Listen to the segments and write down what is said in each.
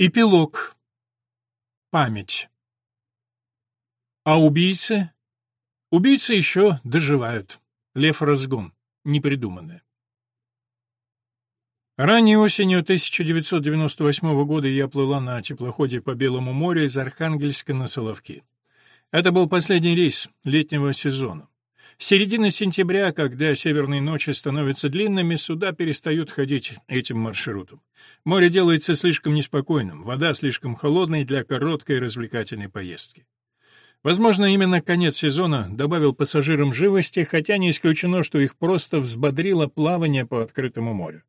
Эпилог. Память. А убийцы? Убийцы еще доживают. Лев Разгон. Непридуманное. Ранней осенью 1998 года я плыла на теплоходе по Белому морю из Архангельска на Соловки. Это был последний рейс летнего сезона. Середина сентября, когда северные ночи становятся длинными, суда перестают ходить этим маршрутом. Море делается слишком неспокойным, вода слишком холодной для короткой развлекательной поездки. Возможно, именно конец сезона добавил пассажирам живости, хотя не исключено, что их просто взбодрило плавание по открытому морю.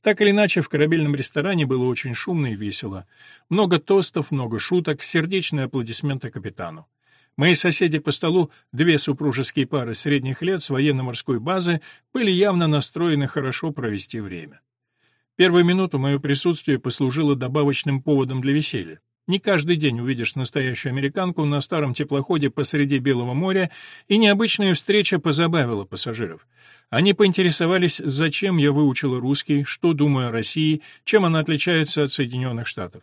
Так или иначе, в корабельном ресторане было очень шумно и весело. Много тостов, много шуток, сердечные аплодисменты капитану. Мои соседи по столу, две супружеские пары средних лет с военно-морской базы, были явно настроены хорошо провести время. Первую минуту мое присутствие послужило добавочным поводом для веселья. Не каждый день увидишь настоящую американку на старом теплоходе посреди Белого моря, и необычная встреча позабавила пассажиров. Они поинтересовались, зачем я выучила русский, что думаю о России, чем она отличается от Соединенных Штатов.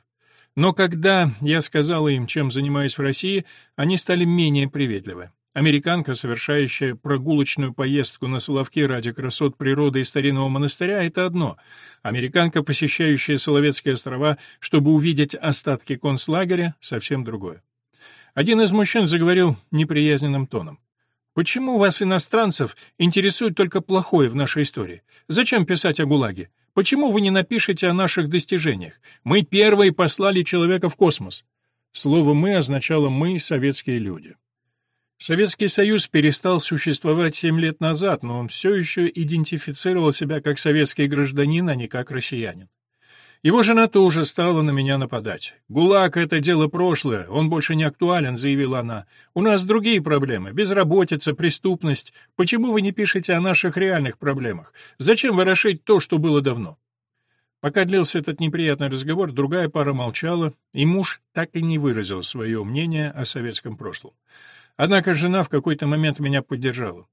Но когда я сказала им, чем занимаюсь в России, они стали менее приветливы. Американка, совершающая прогулочную поездку на Соловке ради красот природы и старинного монастыря, это одно. Американка, посещающая Соловецкие острова, чтобы увидеть остатки концлагеря, совсем другое. Один из мужчин заговорил неприязненным тоном. «Почему вас, иностранцев, интересует только плохое в нашей истории? Зачем писать о ГУЛАГе? Почему вы не напишете о наших достижениях? Мы первые послали человека в космос. Слово «мы» означало «мы» — советские люди. Советский Союз перестал существовать семь лет назад, но он все еще идентифицировал себя как советский гражданин, а не как россиянин. Его жена тоже стала на меня нападать. «ГУЛАГ — это дело прошлое, он больше не актуален», — заявила она. «У нас другие проблемы — безработица, преступность. Почему вы не пишете о наших реальных проблемах? Зачем ворошить то, что было давно?» Пока длился этот неприятный разговор, другая пара молчала, и муж так и не выразил свое мнение о советском прошлом. Однако жена в какой-то момент меня поддержала.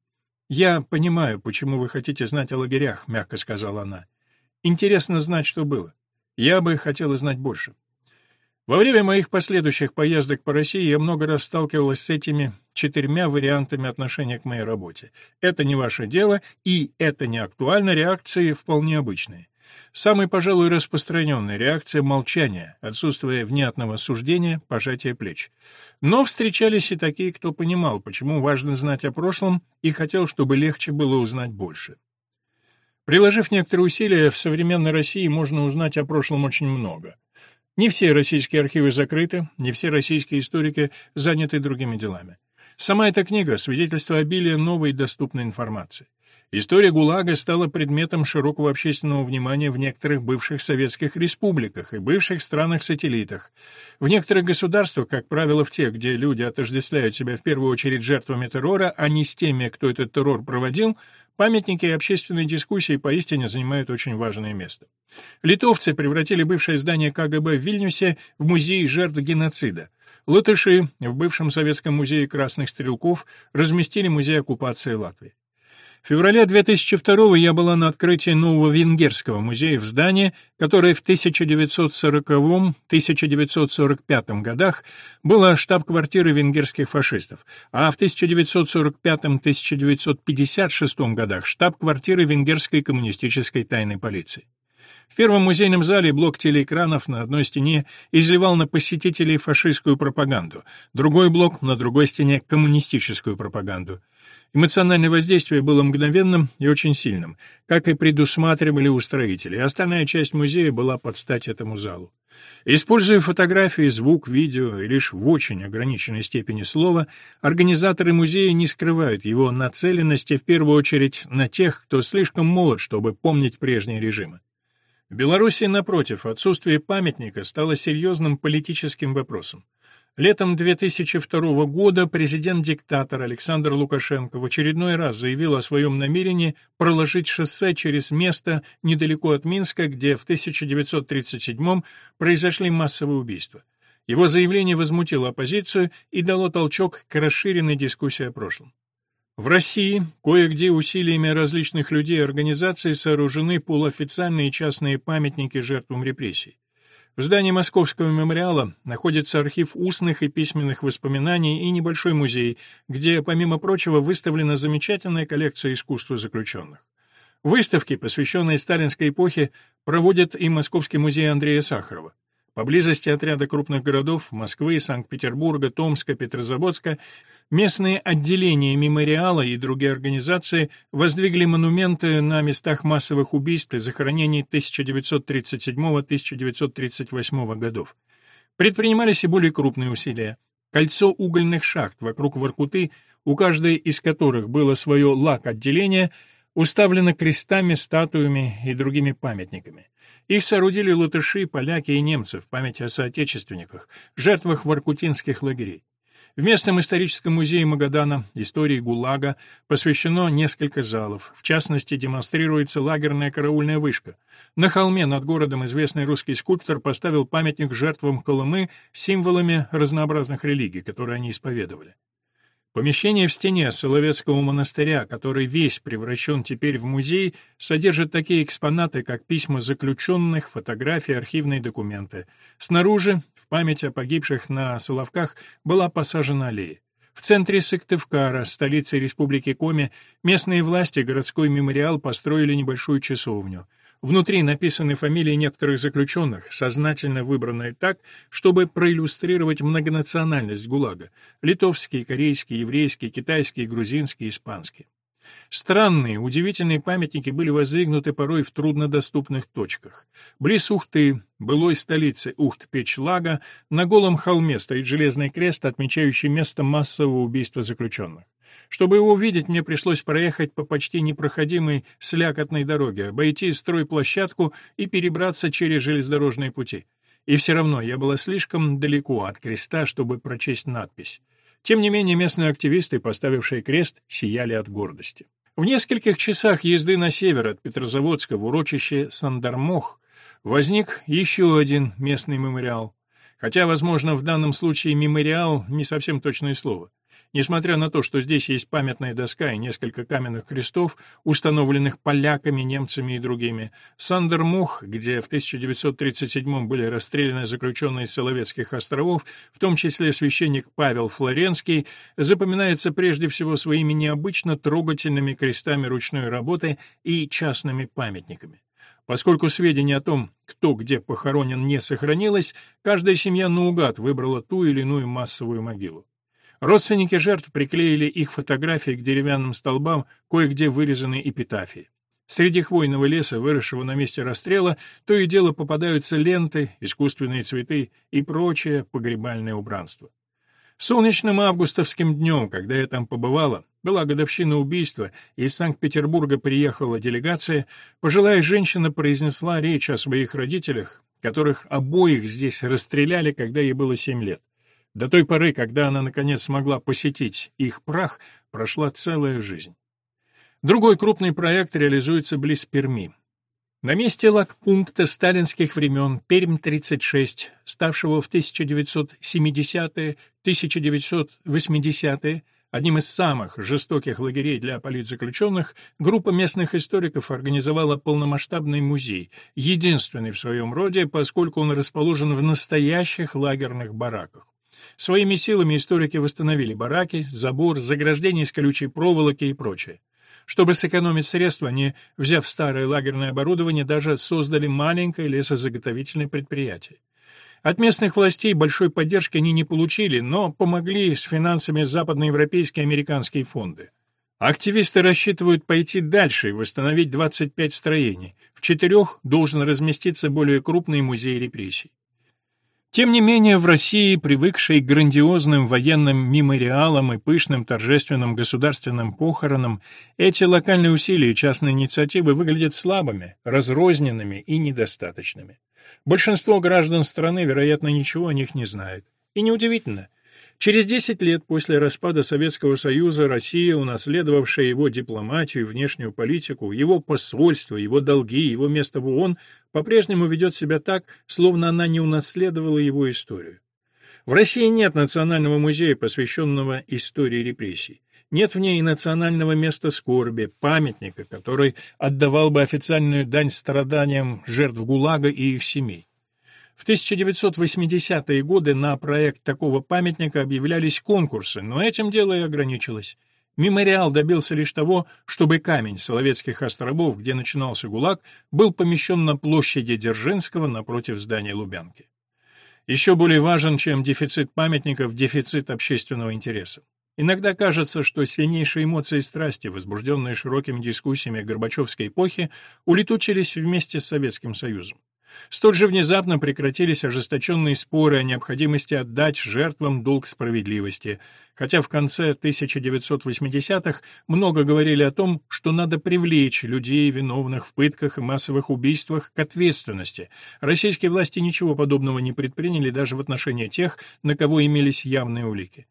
«Я понимаю, почему вы хотите знать о лагерях», — мягко сказала она. «Интересно знать, что было. Я бы хотела знать больше. Во время моих последующих поездок по России я много раз сталкивалась с этими четырьмя вариантами отношения к моей работе. Это не ваше дело, и это не актуально, реакции вполне обычные. Самой, пожалуй, распространенной реакция — молчание, отсутствие внятного суждения, пожатие плеч. Но встречались и такие, кто понимал, почему важно знать о прошлом, и хотел, чтобы легче было узнать больше. Приложив некоторые усилия, в современной России можно узнать о прошлом очень много. Не все российские архивы закрыты, не все российские историки заняты другими делами. Сама эта книга — свидетельство обилия новой доступной информации. История ГУЛАГа стала предметом широкого общественного внимания в некоторых бывших советских республиках и бывших странах-сателлитах. В некоторых государствах, как правило, в тех, где люди отождествляют себя в первую очередь жертвами террора, а не с теми, кто этот террор проводил, памятники и общественные дискуссии поистине занимают очень важное место. Литовцы превратили бывшее здание КГБ в Вильнюсе в музей жертв геноцида. Латыши в бывшем Советском музее красных стрелков разместили музей оккупации Латвии. В феврале 2002 я была на открытии нового венгерского музея в здании, которое в 1940-1945 годах было штаб-квартирой венгерских фашистов, а в 1945-1956 годах штаб-квартирой венгерской коммунистической тайной полиции. В первом музейном зале блок телеэкранов на одной стене изливал на посетителей фашистскую пропаганду, другой блок на другой стене коммунистическую пропаганду. Эмоциональное воздействие было мгновенным и очень сильным, как и предусматривали устроители, остальная часть музея была под стать этому залу. Используя фотографии, звук, видео и лишь в очень ограниченной степени слова, организаторы музея не скрывают его нацеленности в первую очередь на тех, кто слишком молод, чтобы помнить прежние режимы. В Беларуси, напротив, отсутствие памятника стало серьезным политическим вопросом. Летом 2002 года президент-диктатор Александр Лукашенко в очередной раз заявил о своем намерении проложить шоссе через место недалеко от Минска, где в 1937 произошли массовые убийства. Его заявление возмутило оппозицию и дало толчок к расширенной дискуссии о прошлом. В России кое-где усилиями различных людей и организаций сооружены полуофициальные частные памятники жертвам репрессий. В здании Московского мемориала находится архив устных и письменных воспоминаний и небольшой музей, где, помимо прочего, выставлена замечательная коллекция искусства заключенных. Выставки, посвященные сталинской эпохе, проводит и Московский музей Андрея Сахарова. Поблизости от крупных городов Москвы, Санкт-Петербурга, Томска, Петрозаводска местные отделения мемориала и другие организации воздвигли монументы на местах массовых убийств и захоронений 1937-1938 годов. Предпринимались и более крупные усилия. Кольцо угольных шахт вокруг Воркуты, у каждой из которых было свое лак-отделение, уставлено крестами, статуями и другими памятниками. Их соорудили латыши, поляки и немцы в память о соотечественниках, жертвах воркутинских лагерей. В местном историческом музее Магадана истории ГУЛАГа посвящено несколько залов. В частности, демонстрируется лагерная караульная вышка. На холме над городом известный русский скульптор поставил памятник жертвам Колымы с символами разнообразных религий, которые они исповедовали. Помещение в стене Соловецкого монастыря, который весь превращен теперь в музей, содержит такие экспонаты, как письма заключенных, фотографии, архивные документы. Снаружи, в память о погибших на Соловках, была посажена аллея. В центре Сыктывкара, столицы республики Коми, местные власти городской мемориал построили небольшую часовню. Внутри написаны фамилии некоторых заключенных, сознательно выбранные так, чтобы проиллюстрировать многонациональность ГУЛАГа — литовские, корейские, еврейские, китайские, грузинские, испанские. Странные, удивительные памятники были воздвигнуты порой в труднодоступных точках. Близ Ухты, былой столицы Ухт-Печлага, на голом холме стоит железный крест, отмечающий место массового убийства заключенных. Чтобы его увидеть, мне пришлось проехать по почти непроходимой слякотной дороге, обойти стройплощадку и перебраться через железнодорожные пути. И все равно я была слишком далеко от креста, чтобы прочесть надпись. Тем не менее, местные активисты, поставившие крест, сияли от гордости. В нескольких часах езды на север от Петрозаводска в урочище Сандармох возник еще один местный мемориал. Хотя, возможно, в данном случае мемориал не совсем точное слово. Несмотря на то, что здесь есть памятная доска и несколько каменных крестов, установленных поляками, немцами и другими, Сандермох, где в 1937 были расстреляны заключенные с Соловецких островов, в том числе священник Павел Флоренский, запоминается прежде всего своими необычно трогательными крестами ручной работы и частными памятниками. Поскольку сведений о том, кто где похоронен, не сохранилось, каждая семья наугад выбрала ту или иную массовую могилу. Родственники жертв приклеили их фотографии к деревянным столбам, кое-где вырезаны эпитафии. Среди хвойного леса, выросшего на месте расстрела, то и дело попадаются ленты, искусственные цветы и прочее погребальное убранство. Солнечным августовским днем, когда я там побывала, была годовщина убийства, и из Санкт-Петербурга приехала делегация, пожилая женщина произнесла речь о своих родителях, которых обоих здесь расстреляли, когда ей было семь лет. До той поры, когда она наконец смогла посетить их прах, прошла целая жизнь. Другой крупный проект реализуется близ Перми. На месте лагпункта сталинских времен Пермь-36, ставшего в 1970-1980-е одним из самых жестоких лагерей для политзаключенных, группа местных историков организовала полномасштабный музей, единственный в своем роде, поскольку он расположен в настоящих лагерных бараках. Своими силами историки восстановили бараки, забор, заграждение из колючей проволоки и прочее. Чтобы сэкономить средства, они, взяв старое лагерное оборудование, даже создали маленькое лесозаготовительное предприятие. От местных властей большой поддержки они не получили, но помогли с финансами западноевропейские и американские фонды. Активисты рассчитывают пойти дальше и восстановить 25 строений. В четырех должен разместиться более крупный музей репрессий. Тем не менее, в России, привыкшей к грандиозным военным мемориалам и пышным торжественным государственным похоронам, эти локальные усилия и частные инициативы выглядят слабыми, разрозненными и недостаточными. Большинство граждан страны, вероятно, ничего о них не знает. И неудивительно, Через 10 лет после распада Советского Союза Россия, унаследовавшая его дипломатию и внешнюю политику, его посольство, его долги, его место в ООН, по-прежнему ведет себя так, словно она не унаследовала его историю. В России нет национального музея, посвященного истории репрессий. Нет в ней национального места скорби, памятника, который отдавал бы официальную дань страданиям жертв ГУЛАГа и их семей. В 1980-е годы на проект такого памятника объявлялись конкурсы, но этим дело и ограничилось. Мемориал добился лишь того, чтобы камень Соловецких островов, где начинался ГУЛАГ, был помещен на площади Дзержинского напротив здания Лубянки. Еще более важен, чем дефицит памятников, дефицит общественного интереса. Иногда кажется, что сильнейшие эмоции и страсти, возбужденные широкими дискуссиями Горбачевской эпохи, улетучились вместе с Советским Союзом. Столь же внезапно прекратились ожесточенные споры о необходимости отдать жертвам долг справедливости, хотя в конце 1980-х много говорили о том, что надо привлечь людей, виновных в пытках и массовых убийствах, к ответственности. Российские власти ничего подобного не предприняли даже в отношении тех, на кого имелись явные улики.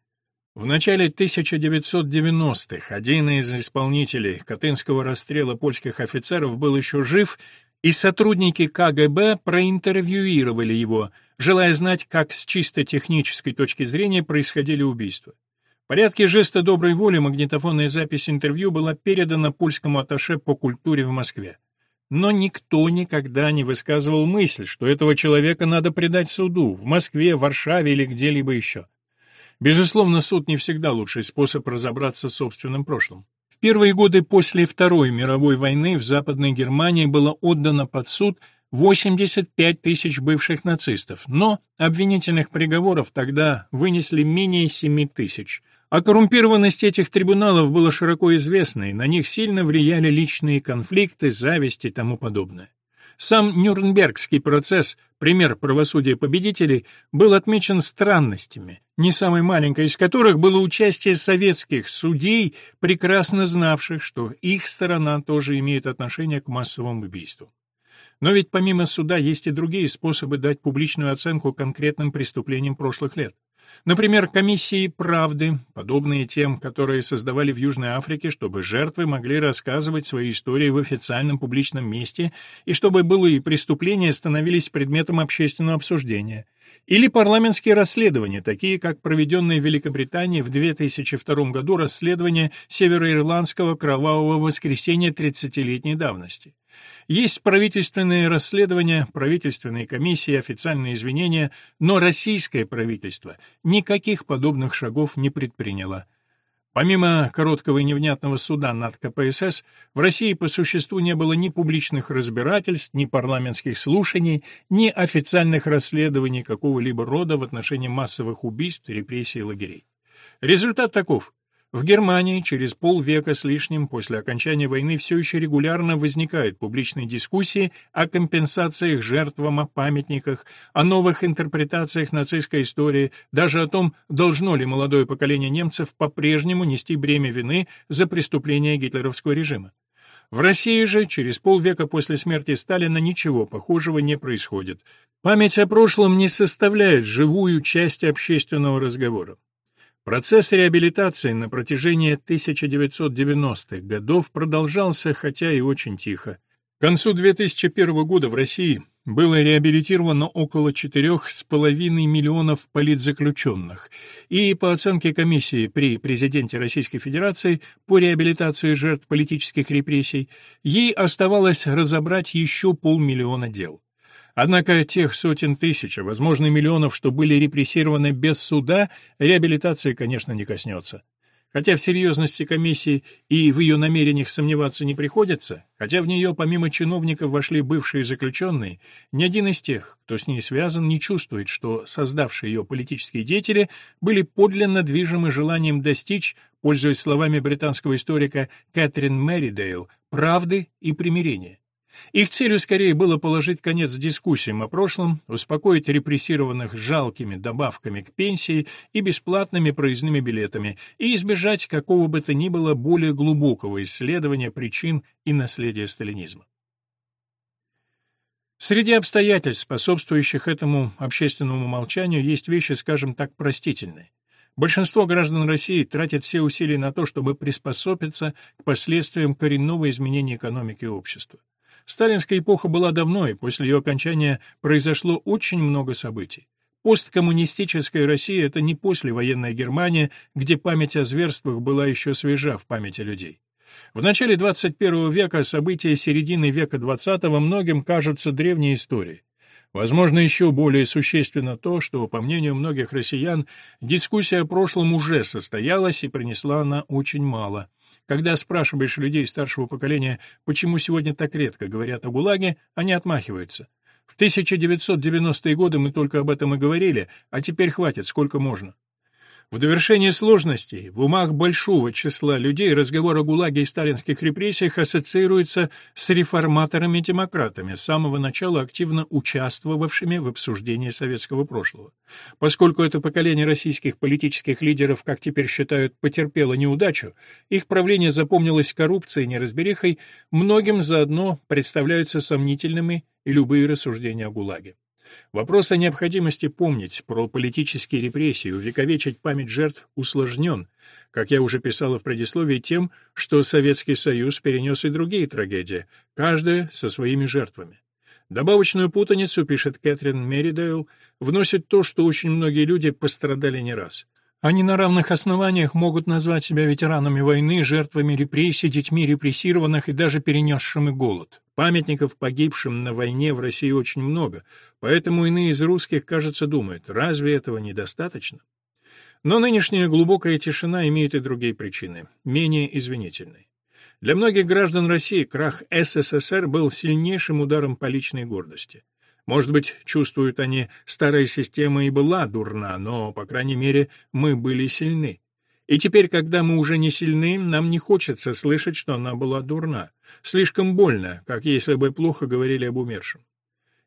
В начале 1990-х один из исполнителей Катынского расстрела польских офицеров был еще жив и сотрудники КГБ проинтервьюировали его, желая знать, как с чисто технической точки зрения происходили убийства. В порядке жеста доброй воли магнитофонная запись интервью была передана польскому атташе по культуре в Москве. Но никто никогда не высказывал мысль, что этого человека надо предать суду в Москве, Варшаве или где-либо еще. Безусловно, суд не всегда лучший способ разобраться с собственным прошлым первые годы после Второй мировой войны в Западной Германии было отдано под суд 85 тысяч бывших нацистов, но обвинительных приговоров тогда вынесли менее 7 тысяч. О коррумпированности этих трибуналов было широко известно, и на них сильно влияли личные конфликты, зависть и тому подобное. Сам Нюрнбергский процесс, пример правосудия победителей, был отмечен странностями, не самой маленькой из которых было участие советских судей, прекрасно знавших, что их сторона тоже имеет отношение к массовым убийствам. Но ведь помимо суда есть и другие способы дать публичную оценку конкретным преступлениям прошлых лет. Например, комиссии «Правды», подобные тем, которые создавали в Южной Африке, чтобы жертвы могли рассказывать свои истории в официальном публичном месте и чтобы былые преступления становились предметом общественного обсуждения. Или парламентские расследования, такие как проведенное в Великобритании в 2002 году расследование североирландского кровавого воскресенья 30-летней давности. Есть правительственные расследования, правительственные комиссии, официальные извинения, но российское правительство никаких подобных шагов не предприняло. Помимо короткого и невнятного суда над КПСС, в России по существу не было ни публичных разбирательств, ни парламентских слушаний, ни официальных расследований какого-либо рода в отношении массовых убийств, репрессий и лагерей. Результат таков. В Германии через полвека с лишним после окончания войны все еще регулярно возникают публичные дискуссии о компенсациях жертвам, о памятниках, о новых интерпретациях нацистской истории, даже о том, должно ли молодое поколение немцев по-прежнему нести бремя вины за преступления гитлеровского режима. В России же через полвека после смерти Сталина ничего похожего не происходит. Память о прошлом не составляет живую часть общественного разговора. Процесс реабилитации на протяжении 1990-х годов продолжался, хотя и очень тихо. К концу 2001 года в России было реабилитировано около 4,5 миллионов политзаключенных, и, по оценке комиссии при президенте Российской Федерации по реабилитации жертв политических репрессий, ей оставалось разобрать еще полмиллиона дел. Однако тех сотен тысяч, а возможно миллионов, что были репрессированы без суда, реабилитации, конечно, не коснется. Хотя в серьезности комиссии и в ее намерениях сомневаться не приходится, хотя в нее помимо чиновников вошли бывшие заключенные, ни один из тех, кто с ней связан, не чувствует, что создавшие ее политические деятели были подлинно движимы желанием достичь, пользуясь словами британского историка Кэтрин Мэридейл, правды и примирения. Их целью скорее было положить конец дискуссиям о прошлом, успокоить репрессированных жалкими добавками к пенсии и бесплатными проездными билетами и избежать какого бы то ни было более глубокого исследования причин и наследия сталинизма. Среди обстоятельств, способствующих этому общественному молчанию, есть вещи, скажем так, простительные. Большинство граждан России тратят все усилия на то, чтобы приспособиться к последствиям коренного изменения экономики и общества. Сталинская эпоха была давно, и после ее окончания произошло очень много событий. Посткоммунистическая Россия — это не послевоенная Германия, где память о зверствах была еще свежа в памяти людей. В начале 21 века события середины века XX многим кажутся древней историей. Возможно, еще более существенно то, что, по мнению многих россиян, дискуссия о прошлом уже состоялась и принесла она очень мало. Когда спрашиваешь людей старшего поколения, почему сегодня так редко говорят о ГУЛАГе, они отмахиваются. В 1990-е годы мы только об этом и говорили, а теперь хватит, сколько можно. В довершение сложностей, в умах большого числа людей разговор о ГУЛАГе и сталинских репрессиях ассоциируется с реформаторами-демократами, с самого начала активно участвовавшими в обсуждении советского прошлого. Поскольку это поколение российских политических лидеров, как теперь считают, потерпело неудачу, их правление запомнилось коррупцией и неразберихой, многим заодно представляются сомнительными и любые рассуждения о ГУЛАГе. Вопрос о необходимости помнить про политические репрессии, увековечить память жертв усложнен, как я уже писала в предисловии, тем, что Советский Союз перенес и другие трагедии, каждая со своими жертвами. Добавочную путаницу, пишет Кэтрин Меридейл, вносит то, что очень многие люди пострадали не раз. Они на равных основаниях могут назвать себя ветеранами войны, жертвами репрессий, детьми репрессированных и даже перенесшими голод. Памятников погибшим на войне в России очень много, поэтому иные из русских, кажется, думают, разве этого недостаточно? Но нынешняя глубокая тишина имеет и другие причины, менее извинительные. Для многих граждан России крах СССР был сильнейшим ударом по личной гордости. Может быть, чувствуют они, старая система и была дурна, но, по крайней мере, мы были сильны. И теперь, когда мы уже не сильны, нам не хочется слышать, что она была дурна. Слишком больно, как если бы плохо говорили об умершем.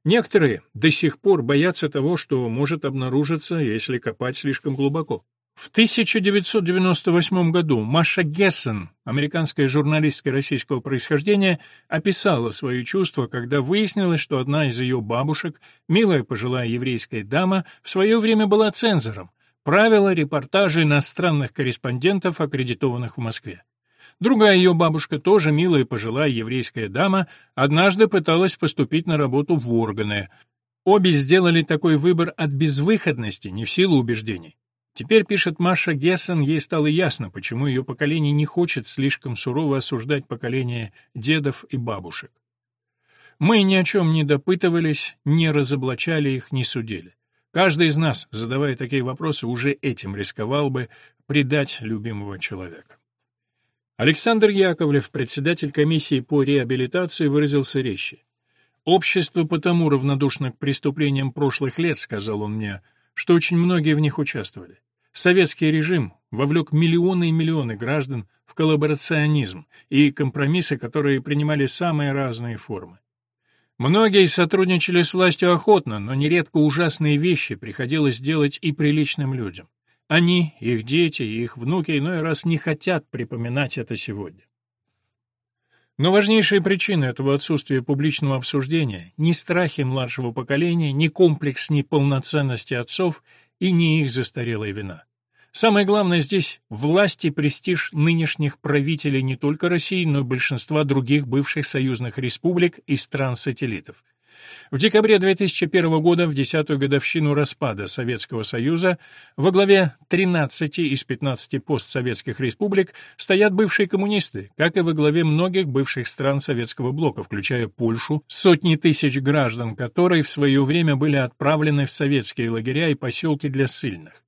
Некоторые до сих пор боятся того, что может обнаружиться, если копать слишком глубоко. В 1998 году Маша Гессен, американская журналистка российского происхождения, описала свои чувства, когда выяснилось, что одна из ее бабушек, милая пожилая еврейская дама, в свое время была цензором, правила репортажи иностранных корреспондентов, аккредитованных в Москве. Другая ее бабушка, тоже милая пожилая еврейская дама, однажды пыталась поступить на работу в органы. Обе сделали такой выбор от безвыходности, не в силу убеждений. Теперь, пишет Маша Гессен, ей стало ясно, почему ее поколение не хочет слишком сурово осуждать поколение дедов и бабушек. Мы ни о чем не допытывались, не разоблачали их, не судили. Каждый из нас, задавая такие вопросы, уже этим рисковал бы предать любимого человека. Александр Яковлев, председатель комиссии по реабилитации, выразился резче. «Общество потому равнодушно к преступлениям прошлых лет», — сказал он мне, — что очень многие в них участвовали. Советский режим вовлек миллионы и миллионы граждан в коллаборационизм и компромиссы, которые принимали самые разные формы. Многие сотрудничали с властью охотно, но нередко ужасные вещи приходилось делать и приличным людям. Они, их дети и их внуки иной раз не хотят припоминать это сегодня. Но важнейшая причина этого отсутствия публичного обсуждения — не страхи младшего поколения, не комплекс неполноценности отцов и не их застарелая вина. Самое главное здесь — власть и престиж нынешних правителей не только России, но и большинства других бывших союзных республик и стран-сателлитов. В декабре 2001 года, в десятую годовщину распада Советского Союза, во главе 13 из 15 постсоветских республик стоят бывшие коммунисты, как и во главе многих бывших стран Советского блока, включая Польшу, сотни тысяч граждан которой в свое время были отправлены в советские лагеря и поселки для ссыльных.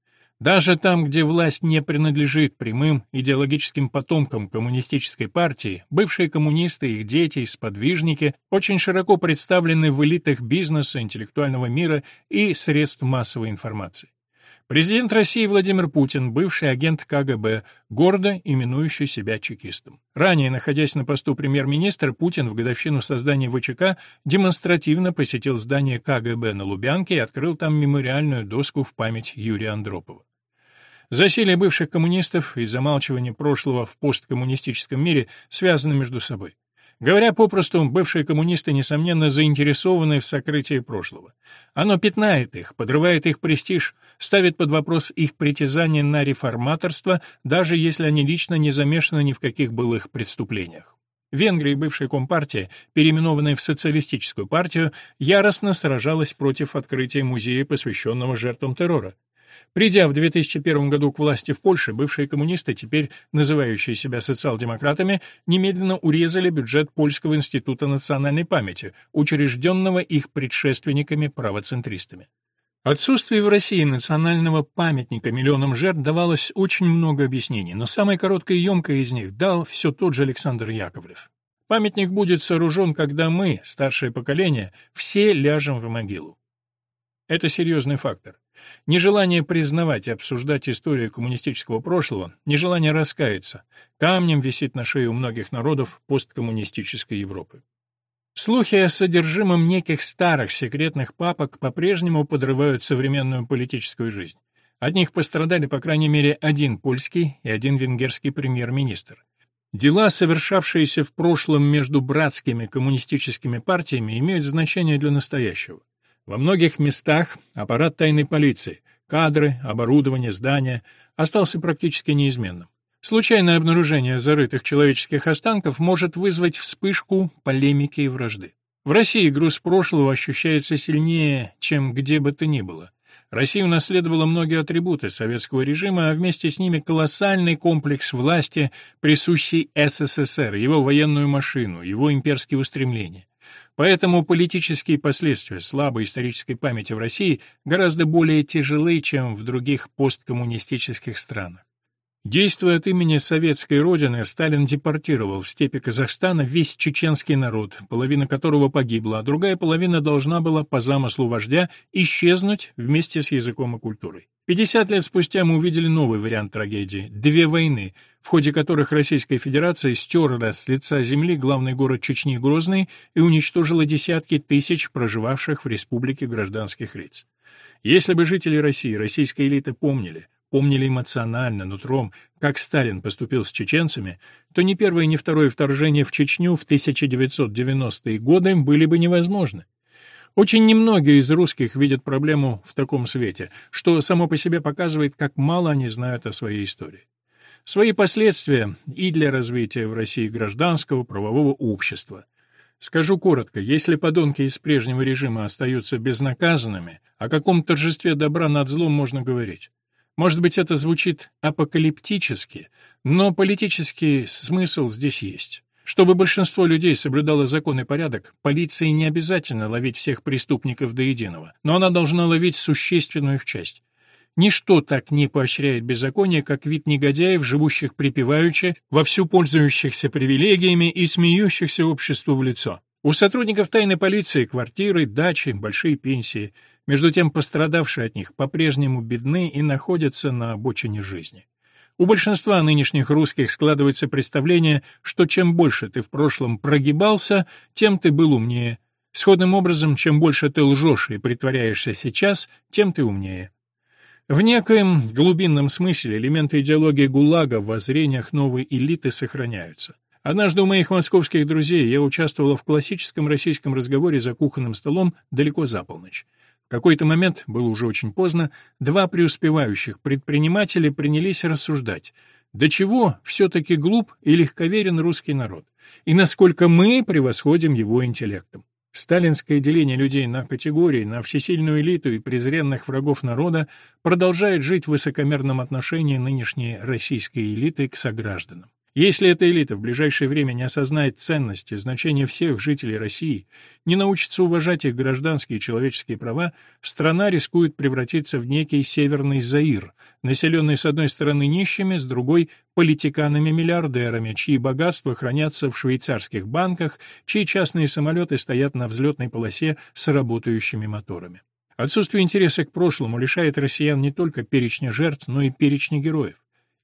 Даже там, где власть не принадлежит прямым идеологическим потомкам коммунистической партии, бывшие коммунисты, их дети и сподвижники очень широко представлены в элитах бизнеса, интеллектуального мира и средств массовой информации. Президент России Владимир Путин, бывший агент КГБ, гордо именующий себя чекистом. Ранее, находясь на посту премьер-министра, Путин в годовщину создания ВЧК демонстративно посетил здание КГБ на Лубянке и открыл там мемориальную доску в память Юрия Андропова. Засилие бывших коммунистов и замалчивание прошлого в посткоммунистическом мире связаны между собой. Говоря попросту, бывшие коммунисты, несомненно, заинтересованы в сокрытии прошлого. Оно пятнает их, подрывает их престиж, ставит под вопрос их притязание на реформаторство, даже если они лично не замешаны ни в каких былых преступлениях. В Венгрии бывшая компартия, переименованная в социалистическую партию, яростно сражалась против открытия музея, посвященного жертвам террора. Придя в 2001 году к власти в Польше, бывшие коммунисты, теперь называющие себя социал-демократами, немедленно урезали бюджет Польского института национальной памяти, учрежденного их предшественниками-правоцентристами. Отсутствие в России национального памятника миллионам жертв давалось очень много объяснений, но самое короткое и емкое из них дал все тот же Александр Яковлев. Памятник будет сооружен, когда мы, старшее поколение, все ляжем в могилу. Это серьезный фактор. Нежелание признавать и обсуждать историю коммунистического прошлого, нежелание раскаяться, камнем висит на шее у многих народов посткоммунистической Европы. Слухи о содержимом неких старых секретных папок по-прежнему подрывают современную политическую жизнь. От них пострадали, по крайней мере, один польский и один венгерский премьер-министр. Дела, совершавшиеся в прошлом между братскими коммунистическими партиями, имеют значение для настоящего. Во многих местах аппарат тайной полиции, кадры, оборудование, здания остался практически неизменным. Случайное обнаружение зарытых человеческих останков может вызвать вспышку полемики и вражды. В России груз прошлого ощущается сильнее, чем где бы то ни было. Россия унаследовала многие атрибуты советского режима, а вместе с ними колоссальный комплекс власти, присущий СССР, его военную машину, его имперские устремления. Поэтому политические последствия слабой исторической памяти в России гораздо более тяжелы, чем в других посткоммунистических странах. Действуя от имени советской родины, Сталин депортировал в степи Казахстана весь чеченский народ, половина которого погибла, а другая половина должна была, по замыслу вождя, исчезнуть вместе с языком и культурой. 50 лет спустя мы увидели новый вариант трагедии – две войны, в ходе которых Российская Федерация стерла с лица земли главный город Чечни Грозный и уничтожила десятки тысяч проживавших в республике гражданских лиц. Если бы жители России, российская элита помнили, помнили эмоционально, нутром, как Сталин поступил с чеченцами, то ни первое, ни второе вторжение в Чечню в 1990-е годы были бы невозможны. Очень немногие из русских видят проблему в таком свете, что само по себе показывает, как мало они знают о своей истории. Свои последствия и для развития в России гражданского правового общества. Скажу коротко, если подонки из прежнего режима остаются безнаказанными, о каком торжестве добра над злом можно говорить? Может быть, это звучит апокалиптически, но политический смысл здесь есть. Чтобы большинство людей соблюдало закон и порядок, полиции не обязательно ловить всех преступников до единого, но она должна ловить существенную их часть. Ничто так не поощряет беззаконие, как вид негодяев, живущих припеваючи, вовсю пользующихся привилегиями и смеющихся обществу в лицо. У сотрудников тайной полиции квартиры, дачи, большие пенсии – между тем пострадавшие от них по-прежнему бедны и находятся на обочине жизни. У большинства нынешних русских складывается представление, что чем больше ты в прошлом прогибался, тем ты был умнее. Сходным образом, чем больше ты лжешь и притворяешься сейчас, тем ты умнее. В некоем глубинном смысле элементы идеологии ГУЛАГа в воззрениях новой элиты сохраняются. Однажды у моих московских друзей я участвовала в классическом российском разговоре за кухонным столом далеко за полночь какой-то момент, было уже очень поздно, два преуспевающих предпринимателя принялись рассуждать, до чего все-таки глуп и легковерен русский народ, и насколько мы превосходим его интеллектом. Сталинское деление людей на категории, на всесильную элиту и презренных врагов народа продолжает жить в высокомерном отношении нынешней российской элиты к согражданам. Если эта элита в ближайшее время не осознает ценности, значения всех жителей России, не научится уважать их гражданские и человеческие права, страна рискует превратиться в некий северный Заир, населенный с одной стороны нищими, с другой – политиканами-миллиардерами, чьи богатства хранятся в швейцарских банках, чьи частные самолеты стоят на взлетной полосе с работающими моторами. Отсутствие интереса к прошлому лишает россиян не только перечня жертв, но и перечня героев.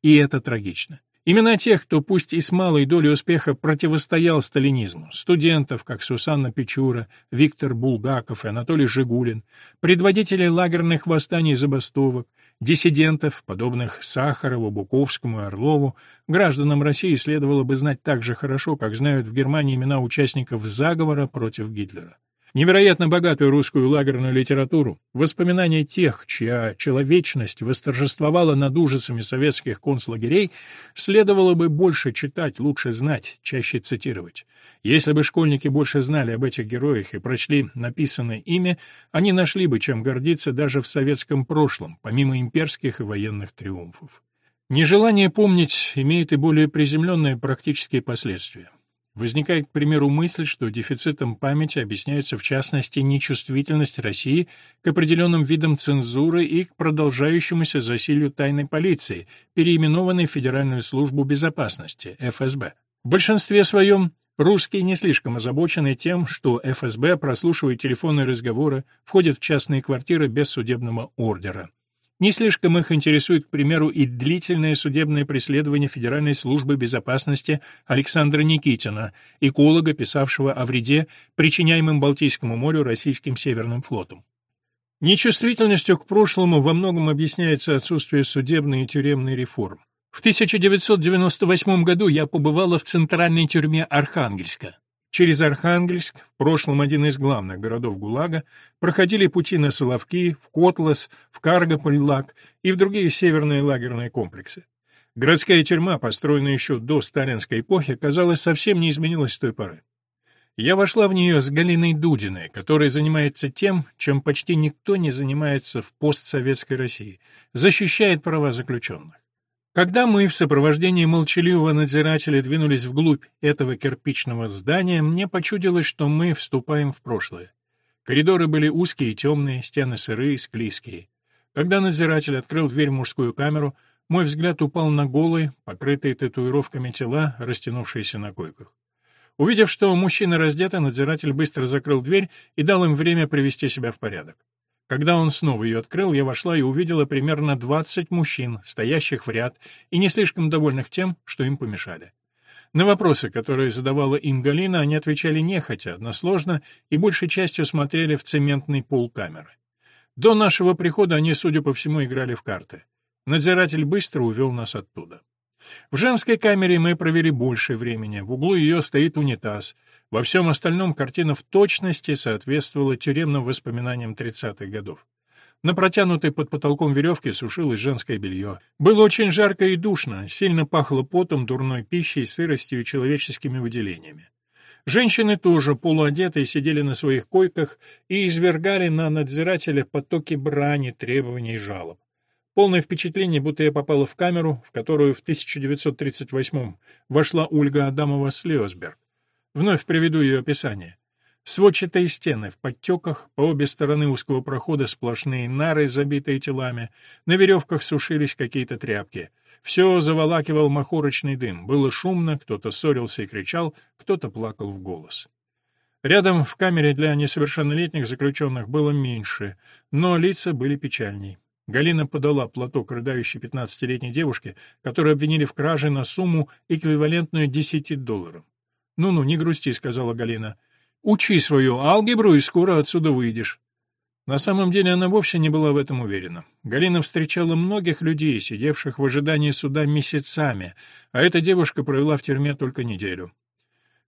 И это трагично. Имена тех, кто пусть и с малой долей успеха противостоял сталинизму, студентов, как Сусанна Печура, Виктор Булгаков и Анатолий Жигулин, предводителей лагерных восстаний и забастовок, диссидентов, подобных Сахарову, Буковскому и Орлову, гражданам России следовало бы знать так же хорошо, как знают в Германии имена участников заговора против Гитлера. Невероятно богатую русскую лагерную литературу, воспоминания тех, чья человечность восторжествовала над ужасами советских концлагерей, следовало бы больше читать, лучше знать, чаще цитировать. Если бы школьники больше знали об этих героях и прочли написанное ими, они нашли бы чем гордиться даже в советском прошлом, помимо имперских и военных триумфов. Нежелание помнить имеет и более приземленные практические последствия. Возникает, к примеру, мысль, что дефицитом памяти объясняется в частности нечувствительность России к определенным видам цензуры и к продолжающемуся засилию тайной полиции, переименованной в Федеральную службу безопасности, ФСБ. В большинстве своем русские не слишком озабочены тем, что ФСБ прослушивает телефонные разговоры, входит в частные квартиры без судебного ордера. Не слишком их интересует, к примеру, и длительное судебное преследование Федеральной службы безопасности Александра Никитина, эколога, писавшего о вреде, причиняемом Балтийскому морю российским Северным флотом. Нечувствительностью к прошлому во многом объясняется отсутствие судебной и тюремной реформ. В 1998 году я побывала в центральной тюрьме Архангельска. Через Архангельск, в прошлом один из главных городов ГУЛАГа, проходили пути на Соловки, в Котлас, в Каргополь-Лаг и в другие северные лагерные комплексы. Городская тюрьма, построенная еще до сталинской эпохи, казалось, совсем не изменилась с той поры. Я вошла в нее с Галиной Дудиной, которая занимается тем, чем почти никто не занимается в постсоветской России — защищает права заключенных. Когда мы в сопровождении молчаливого надзирателя двинулись вглубь этого кирпичного здания, мне почудилось, что мы вступаем в прошлое. Коридоры были узкие и темные, стены сырые, склизкие. Когда надзиратель открыл дверь в мужскую камеру, мой взгляд упал на голые, покрытые татуировками тела, растянувшиеся на койках. Увидев, что мужчины раздеты, надзиратель быстро закрыл дверь и дал им время привести себя в порядок. Когда он снова ее открыл, я вошла и увидела примерно 20 мужчин, стоящих в ряд и не слишком довольных тем, что им помешали. На вопросы, которые задавала им Галина, они отвечали нехотя, односложно и большей частью смотрели в цементный пол камеры. До нашего прихода они, судя по всему, играли в карты. Надзиратель быстро увел нас оттуда. В женской камере мы провели больше времени. В углу ее стоит унитаз. Во всем остальном картина в точности соответствовала тюремным воспоминаниям 30-х годов. На протянутой под потолком веревке сушилось женское белье. Было очень жарко и душно, сильно пахло потом, дурной пищей, сыростью и человеческими выделениями. Женщины тоже полуодетые сидели на своих койках и извергали на надзирателя потоки брани, требований и жалоб. Полное впечатление, будто я попала в камеру, в которую в 1938-м вошла Ольга Адамова Слиосберг. Вновь приведу ее описание. Сводчатые стены в подтеках, по обе стороны узкого прохода сплошные нары, забитые телами, на веревках сушились какие-то тряпки. Все заволакивал махорочный дым, было шумно, кто-то ссорился и кричал, кто-то плакал в голос. Рядом в камере для несовершеннолетних заключенных было меньше, но лица были печальней. Галина подала платок рыдающей пятнадцатилетней девушке, которую обвинили в краже на сумму, эквивалентную десяти долларам. «Ну-ну, не грусти», — сказала Галина. «Учи свою алгебру, и скоро отсюда выйдешь». На самом деле она вовсе не была в этом уверена. Галина встречала многих людей, сидевших в ожидании суда месяцами, а эта девушка провела в тюрьме только неделю.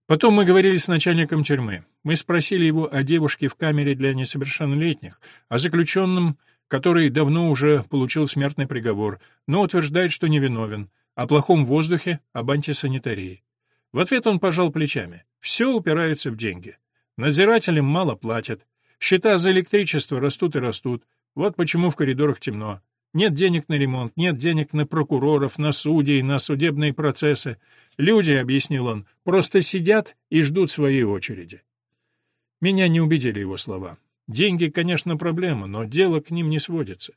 Потом мы говорили с начальником тюрьмы. Мы спросили его о девушке в камере для несовершеннолетних, о заключенном, который давно уже получил смертный приговор, но утверждает, что невиновен, о плохом воздухе, об антисанитарии. В ответ он пожал плечами. Все упирается в деньги. Надзирателям мало платят. Счета за электричество растут и растут. Вот почему в коридорах темно. Нет денег на ремонт, нет денег на прокуроров, на судей, на судебные процессы. Люди, — объяснил он, — просто сидят и ждут своей очереди. Меня не убедили его слова. Деньги, конечно, проблема, но дело к ним не сводится.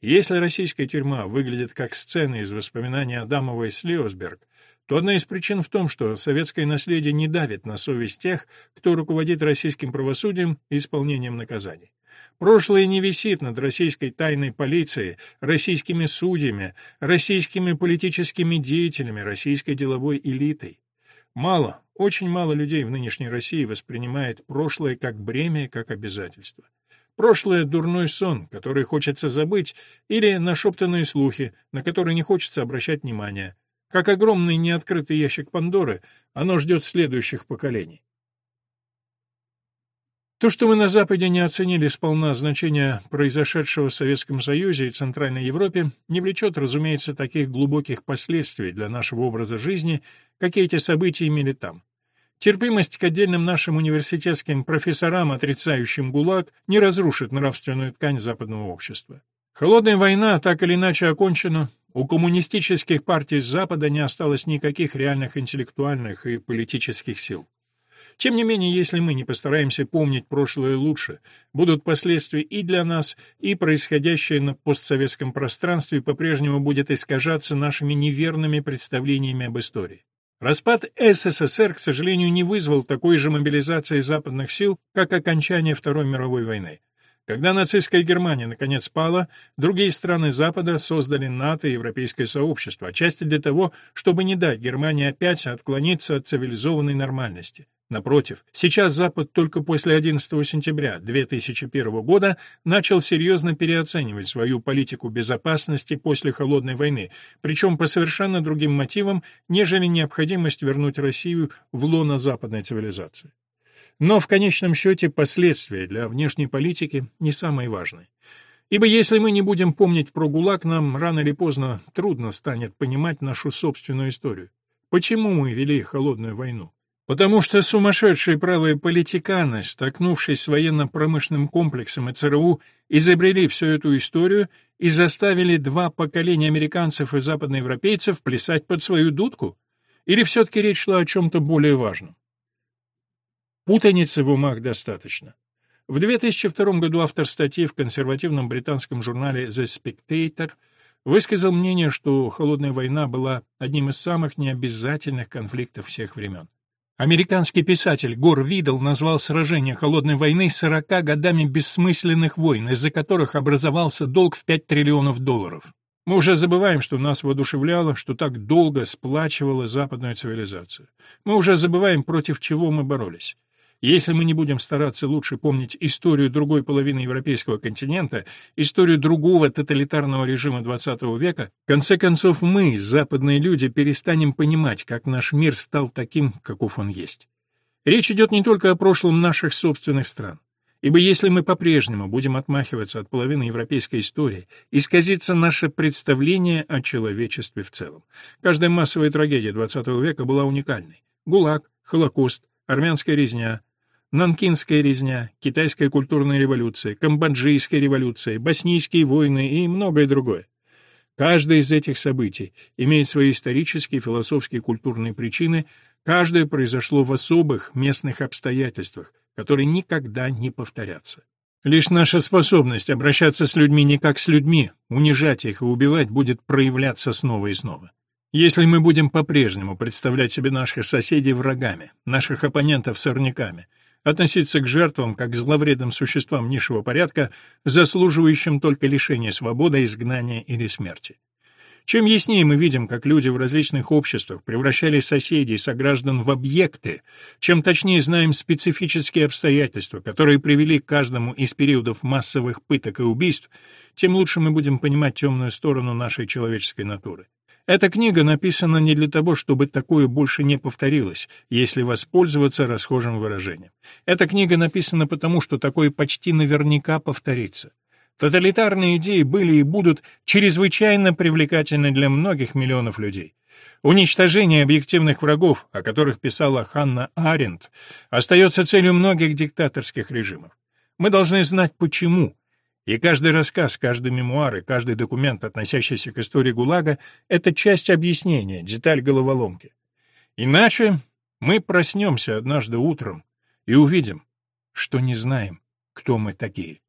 Если российская тюрьма выглядит как сцена из воспоминаний Адамова и Слиосберг, то одна из причин в том, что советское наследие не давит на совесть тех, кто руководит российским правосудием и исполнением наказаний. Прошлое не висит над российской тайной полицией, российскими судьями, российскими политическими деятелями, российской деловой элитой. Мало, очень мало людей в нынешней России воспринимает прошлое как бремя, как обязательство. Прошлое — дурной сон, который хочется забыть, или нашептанные слухи, на которые не хочется обращать внимания. Как огромный неоткрытый ящик Пандоры, оно ждет следующих поколений. То, что мы на Западе не оценили сполна значение произошедшего в Советском Союзе и Центральной Европе, не влечет, разумеется, таких глубоких последствий для нашего образа жизни, какие эти события имели там. Терпимость к отдельным нашим университетским профессорам, отрицающим ГУЛАГ, не разрушит нравственную ткань западного общества. Холодная война так или иначе окончена, у коммунистических партий Запада не осталось никаких реальных интеллектуальных и политических сил. Тем не менее, если мы не постараемся помнить прошлое лучше, будут последствия и для нас, и происходящее на постсоветском пространстве по-прежнему будет искажаться нашими неверными представлениями об истории. Распад СССР, к сожалению, не вызвал такой же мобилизации западных сил, как окончание Второй мировой войны. Когда нацистская Германия наконец пала, другие страны Запада создали НАТО и Европейское сообщество, отчасти для того, чтобы не дать Германии опять отклониться от цивилизованной нормальности. Напротив, сейчас Запад только после 11 сентября 2001 года начал серьезно переоценивать свою политику безопасности после Холодной войны, причем по совершенно другим мотивам, нежели необходимость вернуть Россию в лоно западной цивилизации. Но в конечном счете последствия для внешней политики не самые важные. Ибо если мы не будем помнить про ГУЛАГ, нам рано или поздно трудно станет понимать нашу собственную историю. Почему мы вели холодную войну? Потому что сумасшедшие правые политиканы, столкнувшись с военно-промышленным комплексом и ЦРУ, изобрели всю эту историю и заставили два поколения американцев и западноевропейцев плясать под свою дудку? Или все-таки речь шла о чем-то более важном? Путаницы в умах достаточно. В 2002 году автор статьи в консервативном британском журнале The Spectator высказал мнение, что холодная война была одним из самых необязательных конфликтов всех времен. Американский писатель Гор Видл назвал сражение Холодной войны 40 годами бессмысленных войн, из-за которых образовался долг в 5 триллионов долларов. Мы уже забываем, что нас воодушевляло, что так долго сплачивала западную цивилизацию. Мы уже забываем, против чего мы боролись. Если мы не будем стараться лучше помнить историю другой половины европейского континента, историю другого тоталитарного режима XX века, в конце концов мы, западные люди, перестанем понимать, как наш мир стал таким, каков он есть. Речь идет не только о прошлом наших собственных стран. Ибо если мы по-прежнему будем отмахиваться от половины европейской истории, исказится наше представление о человечестве в целом. Каждая массовая трагедия XX века была уникальной. ГУЛАГ, Холокост, армянская резня, Нанкинская резня, китайская культурная революция, камбоджийская революция, боснийские войны и многое другое. Каждое из этих событий имеет свои исторические, философские и культурные причины, каждое произошло в особых местных обстоятельствах, которые никогда не повторятся. Лишь наша способность обращаться с людьми не как с людьми, унижать их и убивать будет проявляться снова и снова. Если мы будем по-прежнему представлять себе наших соседей врагами, наших оппонентов сорняками, относиться к жертвам как к зловредным существам низшего порядка, заслуживающим только лишения свободы, изгнания или смерти. Чем яснее мы видим, как люди в различных обществах превращали соседей и сограждан в объекты, чем точнее знаем специфические обстоятельства, которые привели к каждому из периодов массовых пыток и убийств, тем лучше мы будем понимать темную сторону нашей человеческой натуры. Эта книга написана не для того, чтобы такое больше не повторилось, если воспользоваться расхожим выражением. Эта книга написана потому, что такое почти наверняка повторится. Тоталитарные идеи были и будут чрезвычайно привлекательны для многих миллионов людей. Уничтожение объективных врагов, о которых писала Ханна Аренд, остается целью многих диктаторских режимов. Мы должны знать почему, и каждый рассказ, каждый мемуар и каждый документ, относящийся к истории ГУЛАГа, это часть объяснения, деталь головоломки. Иначе мы проснемся однажды утром и увидим, что не знаем, кто мы такие.